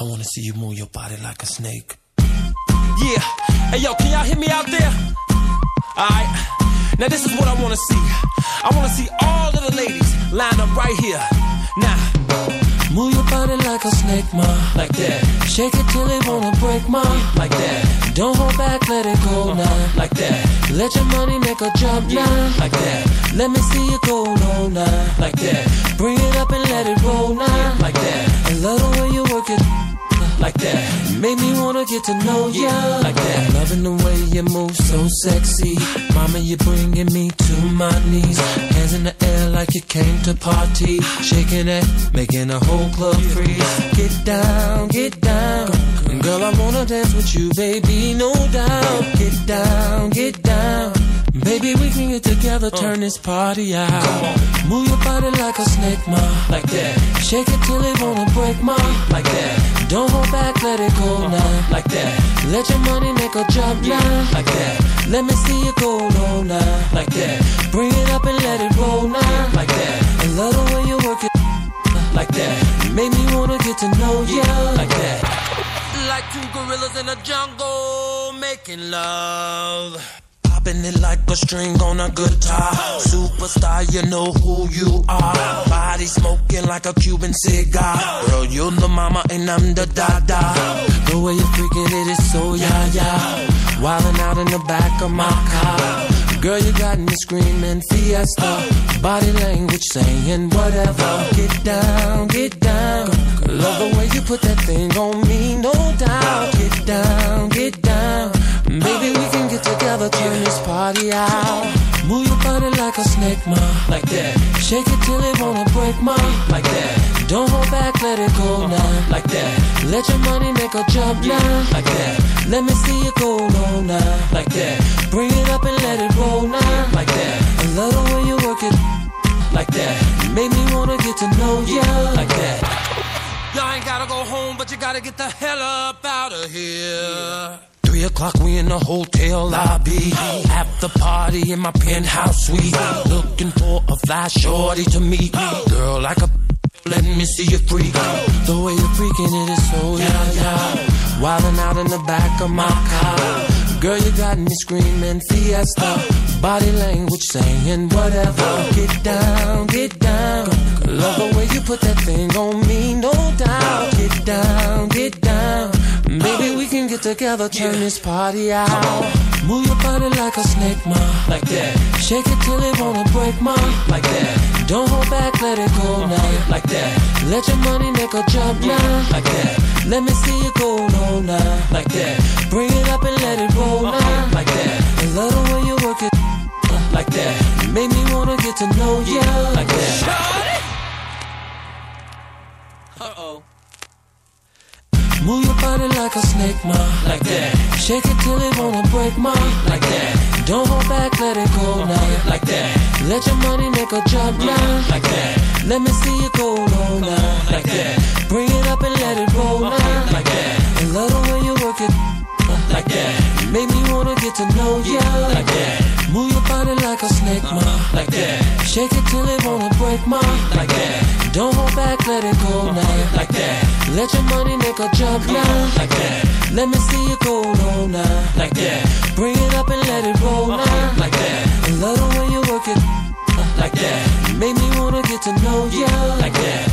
I wanna see you move your body like a snake. Yeah. Hey, yo, can y'all hear me out there? Alright. Now, this is what I wanna see. I wanna see all of the ladies line up right here. Now, Move your body like a snake, ma. like that, Shake it till it wanna break, ma. like that, Don't hold back, let it go now. like that, Let your money make a jump now. like that, Let me see you go low now. like that, Bring it up and let it roll now. like that, love the way you work it. Uh, like that, Make me wanna get to know ya. like uh, that. I'm loving the way you move so sexy. Mama, you're bringing me to my knees. Hands in the air like you came to party. Shaking it, making a whole club freeze. Get down, get down. Girl, I wanna dance with you, baby, no doubt. Get down, get down. Baby, we can get together, turn this party out. Move your body like a snake, ma. like that, Shake it till it wanna break, ma. like that, Don't hold back, let it go uh-huh. now. like that, Let your money make a jump now. like that, Let me see you go low now. like that, Bring it up and let it roll now. like that, I love the way you work it. like that, Make me wanna get to know ya. like that. Like two gorillas in a jungle making love. Popping it like a string on a guitar. Superstar, you know who you are. Body smoking like a Cuban cigar. Girl, you're the mama and I'm the dada. The way you're freaking it is so yeah yeah. Wildin' out in the back of my car. Girl, you got me screaming fiesta. Body language saying whatever. Get down, get down. Love the way you put that thing on me, no doubt. Out. Move your body like a snake, ma. Like that, Shake it till it wanna break, ma. like that, Don't hold back, let it go uh-huh. now. like that, Let your money make a jump now. like that, Let me see you go low now. like that, Bring it up and let it roll now. like that, I love the way you work it. like that, Make me wanna get to know ya. like that. Y'all ain't gotta go home, but you gotta get the hell up out of here. Three o'clock, we in the hotel lobby. After party in my penthouse suite. Looking for a fly shorty to meet. Girl, like a let me see you freak. The way you're freaking it is so yeah, yeah. Wildin' out in the back of my car. Girl, you got me screaming fiesta. Body language saying whatever. Get down, get down. Love the way you put that thing on me, no doubt. Get down. Baby, we can get together, turn this party out. Move your body like a snake, ma. Like that, Shake it till it wanna break, ma. like that, Don't hold back, let it go now. like that, Let your money make a jump now. like that, Let me see you go low now. like that, Bring it up and let it roll now. like that, I love the way you work it. like that, Make me wanna get to know ya. like that. Uh oh, Move your body like a snake, ma. like that, Shake it till it wanna break, ma. like that, Don't hold back, let it go now. like that, Let your money make a jump now. like that, Let me see you go now. like that, Bring it up and let it roll snake, ma. like that, Shake it till it wanna break, ma. like that, Don't hold back, let it go now. like that, Let your money make a jump now. like that, Let me see you go low now. like that, Bring it up and let it roll now. like that, I love the way you work it. Uh, like that, Make me wanna get to know ya. like that.